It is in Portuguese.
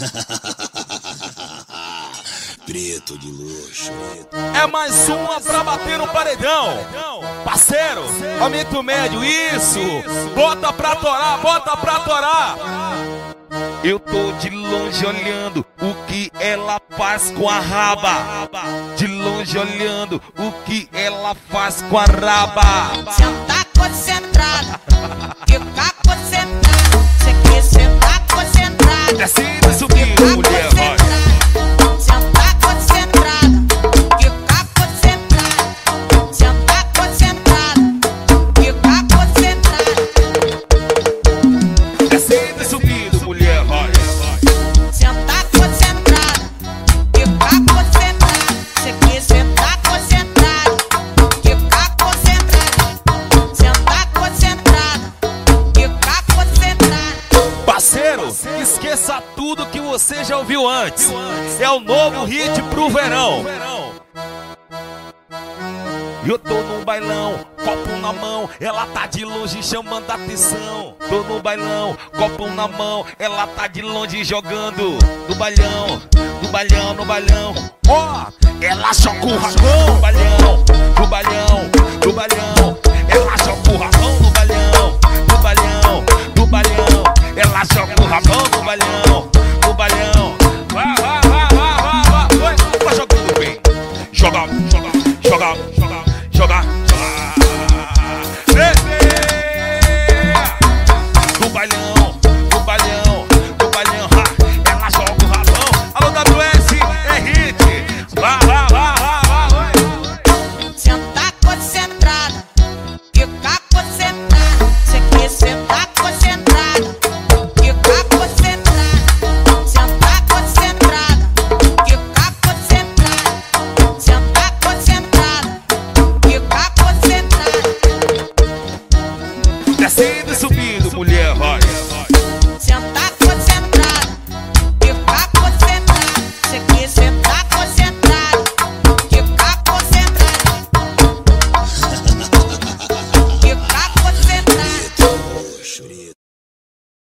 Preto de luxo. É mais uma pra bater no paredão. Parceiro, aumento médio, isso. Bota pra torar, bota pra torar. Eu tô de longe olhando o que ela faz com a raba. De longe olhando o que ela faz com a raba. Senta concentrada, esqueça tudo que você já ouviu antes. É o novo hit pro verão. Eu tô num bailão, copo na mão, ela tá de longe chamando a atenção. Tô no bailão, copo na mão, ela tá de longe jogando. No bailão, no bailão, no bailão. Ó, ela choca o racão. No bailão, Bailando descido e subindo, mulher, vai.